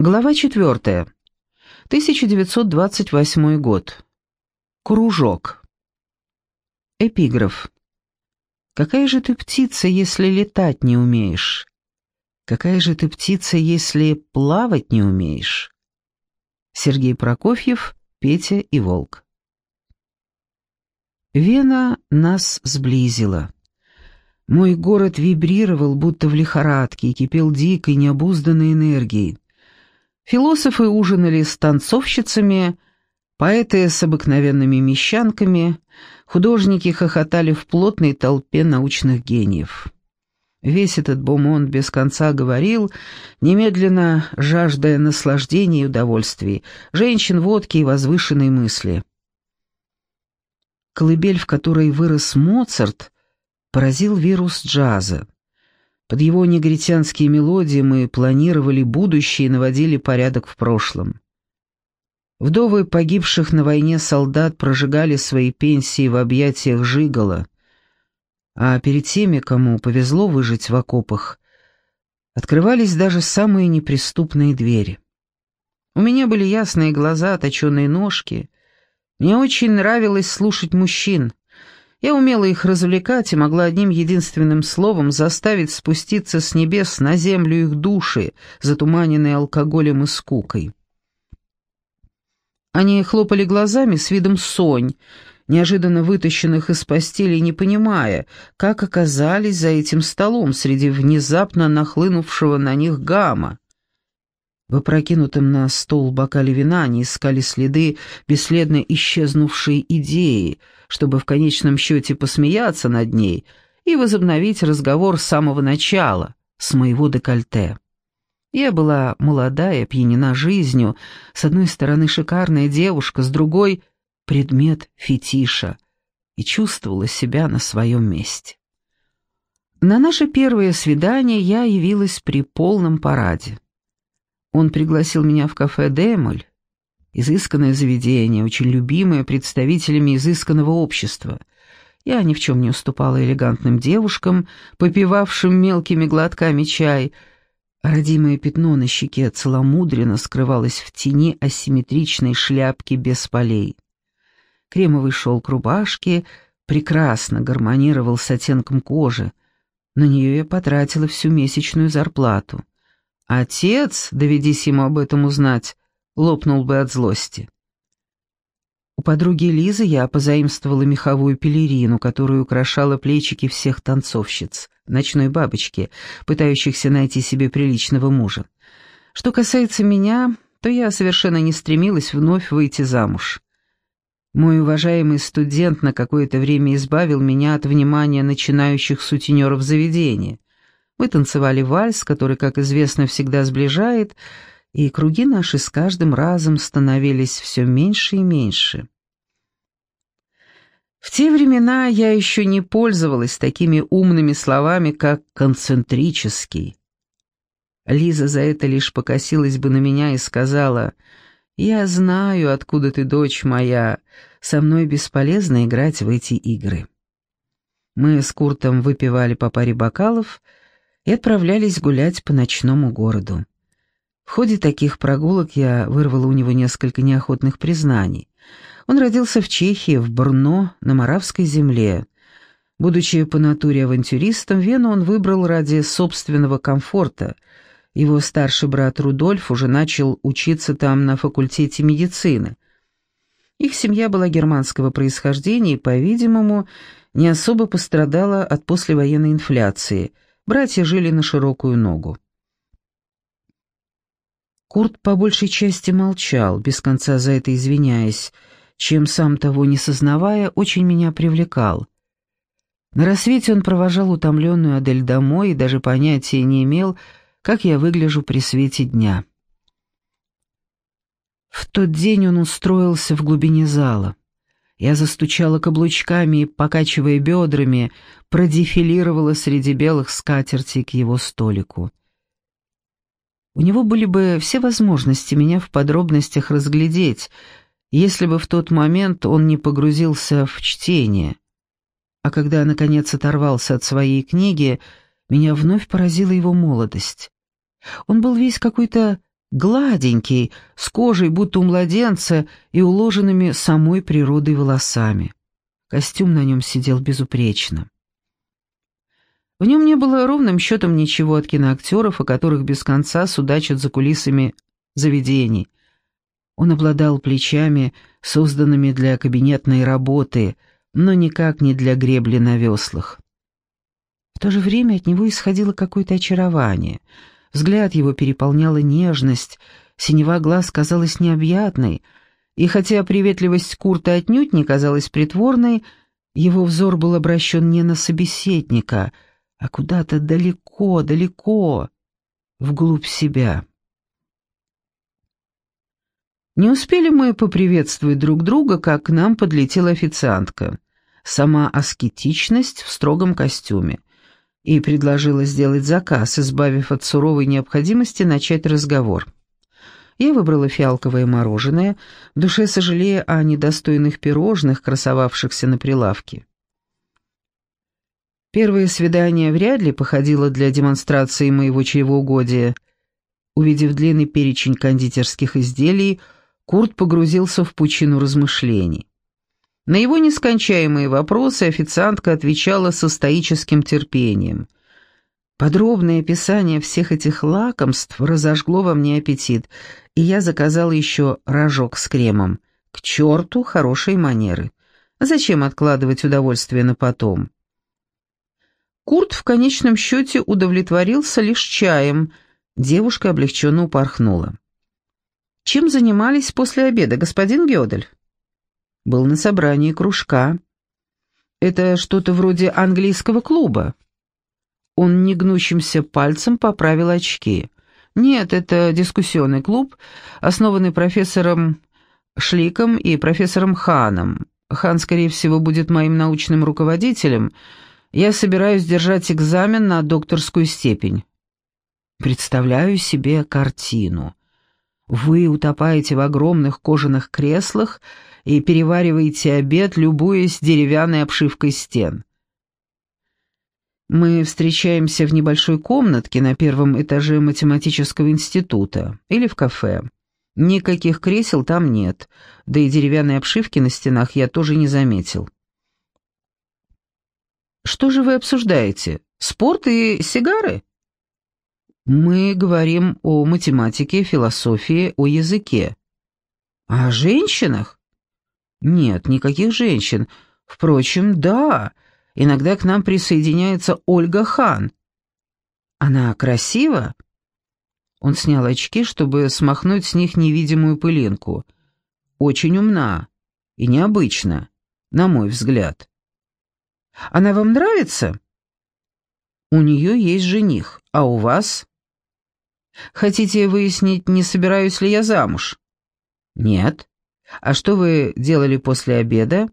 Глава 4. 1928 год. Кружок. Эпиграф. Какая же ты птица, если летать не умеешь? Какая же ты птица, если плавать не умеешь? Сергей Прокофьев, Петя и Волк. Вена нас сблизила. Мой город вибрировал, будто в лихорадке, и кипел дикой, необузданной энергией. Философы ужинали с танцовщицами, поэты с обыкновенными мещанками, художники хохотали в плотной толпе научных гениев. Весь этот бумон без конца говорил, немедленно жаждая наслаждения и удовольствий, женщин, водки и возвышенной мысли. Колыбель, в которой вырос Моцарт, поразил вирус джаза. Под его негритянские мелодии мы планировали будущее и наводили порядок в прошлом. Вдовы погибших на войне солдат прожигали свои пенсии в объятиях Жигала, а перед теми, кому повезло выжить в окопах, открывались даже самые неприступные двери. У меня были ясные глаза, точеные ножки. Мне очень нравилось слушать мужчин — я умела их развлекать и могла одним единственным словом заставить спуститься с небес на землю их души, затуманенные алкоголем и скукой. Они хлопали глазами с видом сонь, неожиданно вытащенных из постели, не понимая, как оказались за этим столом среди внезапно нахлынувшего на них гамма. В опрокинутом на стол бокале вина они искали следы бесследно исчезнувшей идеи — чтобы в конечном счете посмеяться над ней и возобновить разговор с самого начала, с моего декольте. Я была молодая, пьянена жизнью, с одной стороны шикарная девушка, с другой — предмет фетиша, и чувствовала себя на своем месте. На наше первое свидание я явилась при полном параде. Он пригласил меня в кафе «Демоль», Изысканное заведение, очень любимое представителями изысканного общества. Я ни в чем не уступала элегантным девушкам, попивавшим мелкими глотками чай. Родимое пятно на щеке целомудренно скрывалось в тени асимметричной шляпки без полей. Кремовый шелк рубашки прекрасно гармонировал с оттенком кожи. На нее я потратила всю месячную зарплату. Отец, доведись ему об этом узнать, лопнул бы от злости. У подруги Лизы я позаимствовала меховую пелерину, которую украшала плечики всех танцовщиц, ночной бабочки, пытающихся найти себе приличного мужа. Что касается меня, то я совершенно не стремилась вновь выйти замуж. Мой уважаемый студент на какое-то время избавил меня от внимания начинающих сутенеров заведения. Мы танцевали вальс, который, как известно, всегда сближает, и круги наши с каждым разом становились все меньше и меньше. В те времена я еще не пользовалась такими умными словами, как «концентрический». Лиза за это лишь покосилась бы на меня и сказала, «Я знаю, откуда ты, дочь моя, со мной бесполезно играть в эти игры». Мы с Куртом выпивали по паре бокалов и отправлялись гулять по ночному городу. В ходе таких прогулок я вырвала у него несколько неохотных признаний. Он родился в Чехии, в Брно, на Моравской земле. Будучи по натуре авантюристом, Вену он выбрал ради собственного комфорта. Его старший брат Рудольф уже начал учиться там на факультете медицины. Их семья была германского происхождения и, по-видимому, не особо пострадала от послевоенной инфляции. Братья жили на широкую ногу. Курт по большей части молчал, без конца за это извиняясь, чем сам того не сознавая, очень меня привлекал. На рассвете он провожал утомленную Адель домой и даже понятия не имел, как я выгляжу при свете дня. В тот день он устроился в глубине зала. Я застучала каблучками и, покачивая бедрами, продефилировала среди белых скатертей к его столику. У него были бы все возможности меня в подробностях разглядеть, если бы в тот момент он не погрузился в чтение. А когда, наконец, оторвался от своей книги, меня вновь поразила его молодость. Он был весь какой-то гладенький, с кожей будто у младенца и уложенными самой природой волосами. Костюм на нем сидел безупречно. В нем не было ровным счетом ничего от киноактеров, о которых без конца судачат за кулисами заведений. Он обладал плечами, созданными для кабинетной работы, но никак не для гребли на веслах. В то же время от него исходило какое-то очарование. Взгляд его переполняла нежность, синева глаз казалась необъятной, и хотя приветливость Курта отнюдь не казалась притворной, его взор был обращен не на собеседника, а куда-то далеко, далеко, вглубь себя. Не успели мы поприветствовать друг друга, как к нам подлетела официантка. Сама аскетичность в строгом костюме и предложила сделать заказ, избавив от суровой необходимости начать разговор. Я выбрала фиалковое мороженое, в душе сожалея о недостойных пирожных, красовавшихся на прилавке. Первое свидание вряд ли походило для демонстрации моего чревоугодия. Увидев длинный перечень кондитерских изделий, Курт погрузился в пучину размышлений. На его нескончаемые вопросы официантка отвечала со стоическим терпением. Подробное описание всех этих лакомств разожгло во мне аппетит, и я заказал еще рожок с кремом. К черту хорошие манеры. Зачем откладывать удовольствие на потом? Курт в конечном счете удовлетворился лишь чаем. Девушка облегченно упорхнула. «Чем занимались после обеда, господин Гёдель?» Был на собрании кружка. Это что-то вроде английского клуба. Он негнущимся пальцем поправил очки. Нет, это дискуссионный клуб, основанный профессором Шликом и профессором Ханом. Хан, скорее всего, будет моим научным руководителем. Я собираюсь держать экзамен на докторскую степень. Представляю себе картину. Вы утопаете в огромных кожаных креслах и перевариваете обед, любуясь деревянной обшивкой стен. Мы встречаемся в небольшой комнатке на первом этаже математического института или в кафе. Никаких кресел там нет, да и деревянной обшивки на стенах я тоже не заметил. Что же вы обсуждаете? Спорт и сигары? Мы говорим о математике, философии, о языке. О женщинах? Нет, никаких женщин. Впрочем, да, иногда к нам присоединяется Ольга Хан. Она красива? Он снял очки, чтобы смахнуть с них невидимую пылинку. Очень умна и необычна, на мой взгляд. Она вам нравится? У нее есть жених, а у вас? Хотите выяснить, не собираюсь ли я замуж? Нет. А что вы делали после обеда?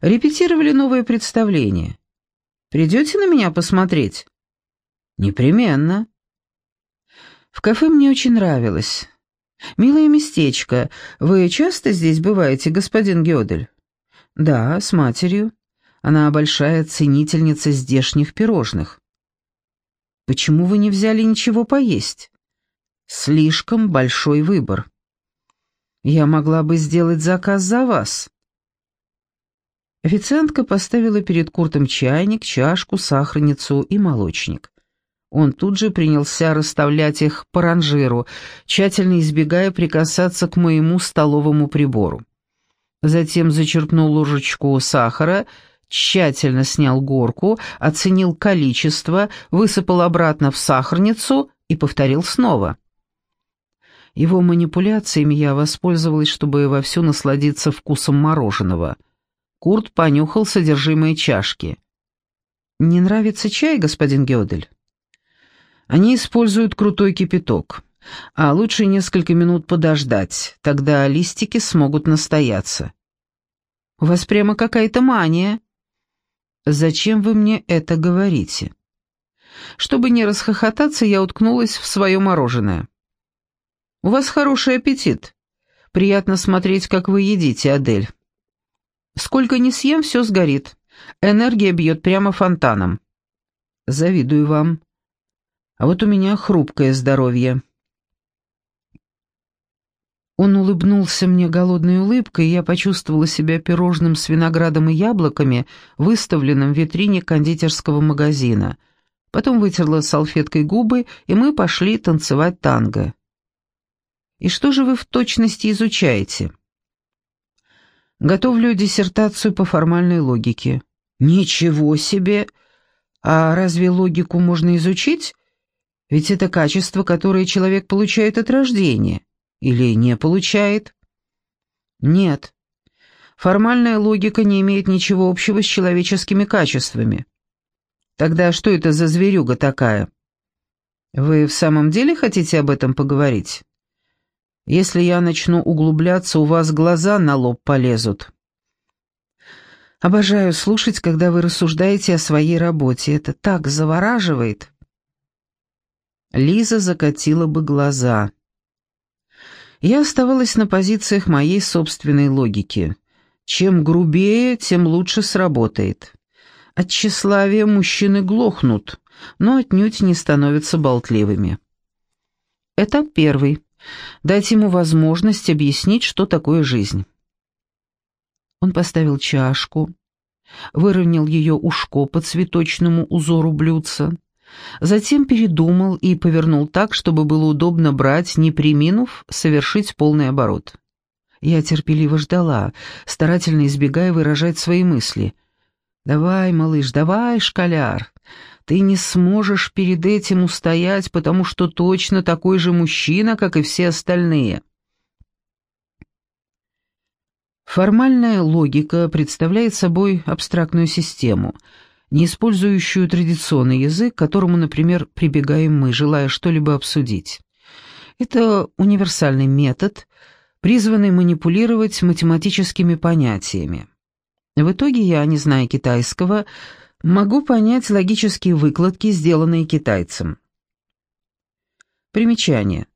Репетировали новое представление. Придете на меня посмотреть? Непременно. В кафе мне очень нравилось. Милое местечко. Вы часто здесь бываете, господин Гёдель? Да, с матерью. Она большая ценительница здешних пирожных. Почему вы не взяли ничего поесть? Слишком большой выбор. Я могла бы сделать заказ за вас». Официантка поставила перед Куртом чайник, чашку, сахарницу и молочник. Он тут же принялся расставлять их по ранжиру, тщательно избегая прикасаться к моему столовому прибору. Затем зачерпнул ложечку сахара, тщательно снял горку, оценил количество, высыпал обратно в сахарницу и повторил снова. Его манипуляциями я воспользовалась, чтобы вовсю насладиться вкусом мороженого. Курт понюхал содержимое чашки. «Не нравится чай, господин Гёдель?» «Они используют крутой кипяток, а лучше несколько минут подождать, тогда листики смогут настояться». «У вас прямо какая-то мания». «Зачем вы мне это говорите?» Чтобы не расхохотаться, я уткнулась в свое мороженое. «У вас хороший аппетит. Приятно смотреть, как вы едите, Адель. Сколько не съем, все сгорит. Энергия бьет прямо фонтаном. Завидую вам. А вот у меня хрупкое здоровье». Он улыбнулся мне голодной улыбкой, и я почувствовала себя пирожным с виноградом и яблоками, выставленным в витрине кондитерского магазина. Потом вытерла салфеткой губы, и мы пошли танцевать танго. «И что же вы в точности изучаете?» «Готовлю диссертацию по формальной логике». «Ничего себе! А разве логику можно изучить? Ведь это качество, которое человек получает от рождения». Или не получает? Нет. Формальная логика не имеет ничего общего с человеческими качествами. Тогда что это за зверюга такая? Вы в самом деле хотите об этом поговорить? Если я начну углубляться, у вас глаза на лоб полезут. Обожаю слушать, когда вы рассуждаете о своей работе. Это так завораживает. Лиза закатила бы глаза я оставалась на позициях моей собственной логики. Чем грубее, тем лучше сработает. От тщеславия мужчины глохнут, но отнюдь не становятся болтливыми. Этап первый. Дать ему возможность объяснить, что такое жизнь. Он поставил чашку, выровнял ее ушко по цветочному узору блюдца, Затем передумал и повернул так, чтобы было удобно брать, не приминув совершить полный оборот. Я терпеливо ждала, старательно избегая выражать свои мысли. «Давай, малыш, давай, школяр. Ты не сможешь перед этим устоять, потому что точно такой же мужчина, как и все остальные». Формальная логика представляет собой абстрактную систему — не использующую традиционный язык, к которому, например, прибегаем мы, желая что-либо обсудить. Это универсальный метод, призванный манипулировать математическими понятиями. В итоге я, не зная китайского, могу понять логические выкладки, сделанные китайцем. Примечание.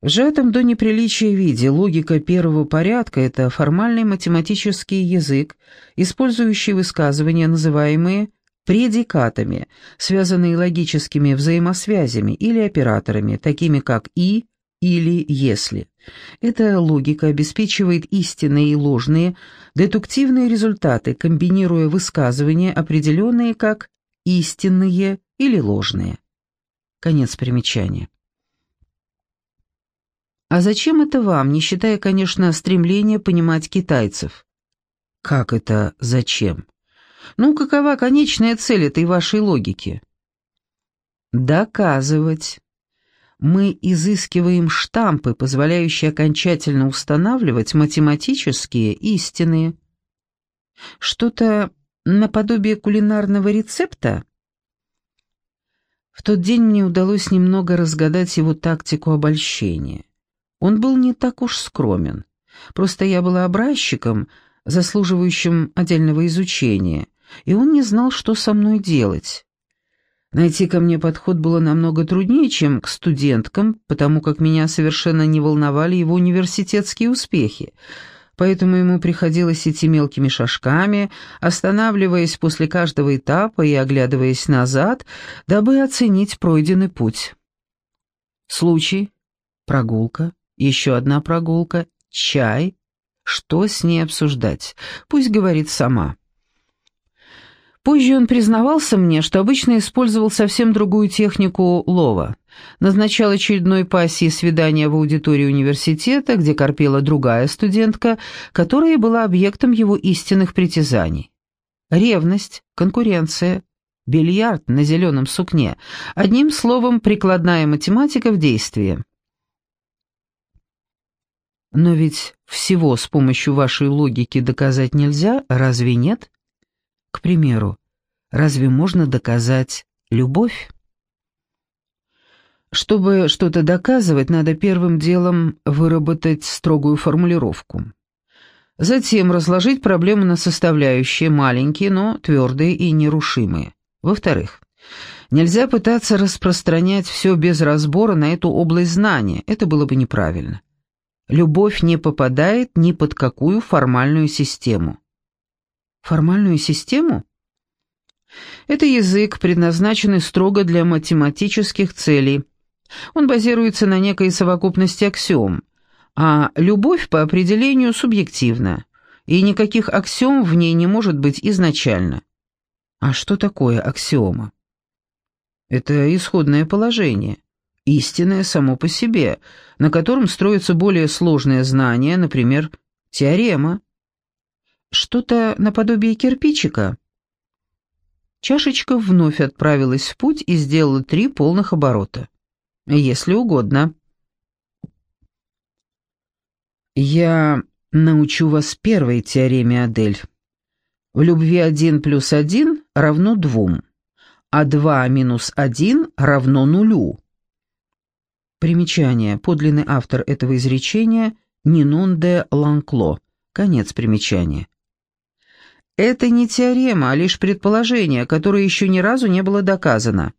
В сжатом до неприличия виде логика первого порядка – это формальный математический язык, использующий высказывания, называемые предикатами, связанные логическими взаимосвязями или операторами, такими как «и», или «если». Эта логика обеспечивает истинные и ложные дедуктивные результаты, комбинируя высказывания, определенные как истинные или ложные. Конец примечания. А зачем это вам, не считая, конечно, стремления понимать китайцев? Как это «зачем»? Ну, какова конечная цель этой вашей логики? Доказывать. Мы изыскиваем штампы, позволяющие окончательно устанавливать математические истины. Что-то наподобие кулинарного рецепта? В тот день мне удалось немного разгадать его тактику обольщения. Он был не так уж скромен. Просто я была образчиком, заслуживающим отдельного изучения, и он не знал, что со мной делать. Найти ко мне подход было намного труднее, чем к студенткам, потому как меня совершенно не волновали его университетские успехи, поэтому ему приходилось идти мелкими шажками, останавливаясь после каждого этапа и оглядываясь назад, дабы оценить пройденный путь. Случай, прогулка, еще одна прогулка, чай. Что с ней обсуждать? Пусть говорит сама. Позже он признавался мне, что обычно использовал совсем другую технику лова. Назначал очередной пассии свидания в аудитории университета, где корпела другая студентка, которая была объектом его истинных притязаний. Ревность, конкуренция, бильярд на зеленом сукне. Одним словом, прикладная математика в действии. Но ведь всего с помощью вашей логики доказать нельзя, разве нет? К примеру, разве можно доказать любовь? Чтобы что-то доказывать, надо первым делом выработать строгую формулировку. Затем разложить проблему на составляющие, маленькие, но твердые и нерушимые. Во-вторых, нельзя пытаться распространять все без разбора на эту область знания, это было бы неправильно. Любовь не попадает ни под какую формальную систему. Формальную систему? Это язык, предназначенный строго для математических целей. Он базируется на некой совокупности аксиом. А любовь по определению субъективна, и никаких аксиом в ней не может быть изначально. А что такое аксиома? Это исходное положение, истинное само по себе, на котором строятся более сложные знания, например, теорема. Что-то наподобие кирпичика. Чашечка вновь отправилась в путь и сделала три полных оборота. Если угодно. Я научу вас первой теореме, Адель. В любви один плюс один равно двум, а два минус один равно нулю. Примечание. Подлинный автор этого изречения – Нинон де Ланкло. Конец примечания. Это не теорема, а лишь предположение, которое еще ни разу не было доказано.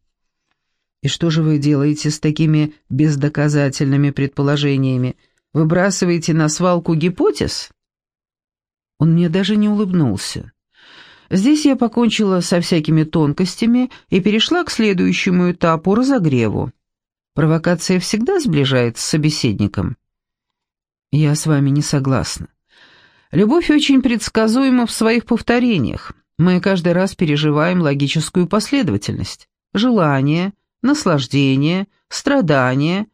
И что же вы делаете с такими бездоказательными предположениями? Выбрасываете на свалку гипотез? Он мне даже не улыбнулся. Здесь я покончила со всякими тонкостями и перешла к следующему этапу – разогреву. Провокация всегда сближает с собеседником. Я с вами не согласна. Любовь очень предсказуема в своих повторениях. Мы каждый раз переживаем логическую последовательность. Желание, наслаждение, страдание,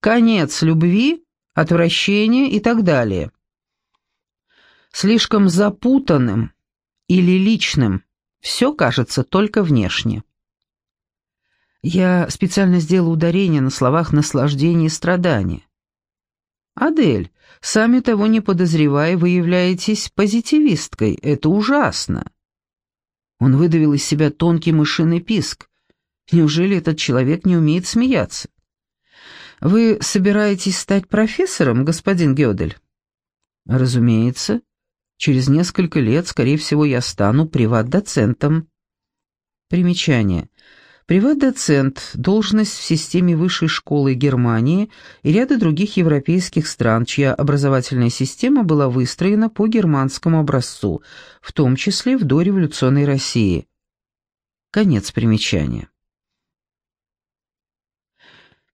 конец любви, отвращение и так далее. Слишком запутанным или личным все кажется только внешне. Я специально сделал ударение на словах наслаждение и страдание. «Адель, сами того не подозревая, вы являетесь позитивисткой. Это ужасно». Он выдавил из себя тонкий мышиный писк. Неужели этот человек не умеет смеяться? «Вы собираетесь стать профессором, господин Гёдель?» «Разумеется. Через несколько лет, скорее всего, я стану приват-доцентом». Примечание. Приват-доцент – должность в системе высшей школы Германии и ряда других европейских стран, чья образовательная система была выстроена по германскому образцу, в том числе в дореволюционной России. Конец примечания.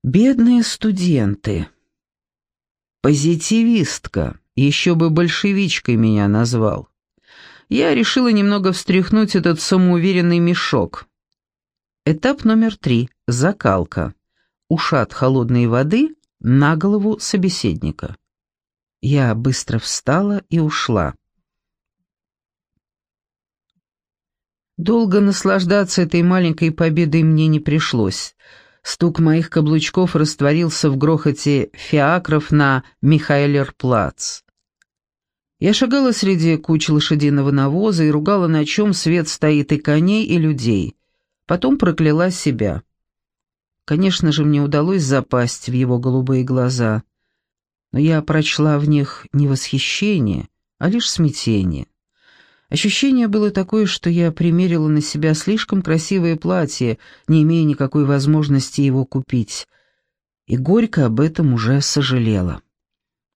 Бедные студенты. Позитивистка, еще бы большевичкой меня назвал. Я решила немного встряхнуть этот самоуверенный мешок – Этап номер три. Закалка. Ушат холодной воды на голову собеседника. Я быстро встала и ушла. Долго наслаждаться этой маленькой победой мне не пришлось. Стук моих каблучков растворился в грохоте фиакров на Михайлерплац. Я шагала среди куч лошадиного навоза и ругала, на чем свет стоит и коней, и людей — Потом прокляла себя. Конечно же, мне удалось запасть в его голубые глаза, но я прочла в них не восхищение, а лишь смятение. Ощущение было такое, что я примерила на себя слишком красивое платье, не имея никакой возможности его купить, и горько об этом уже сожалела.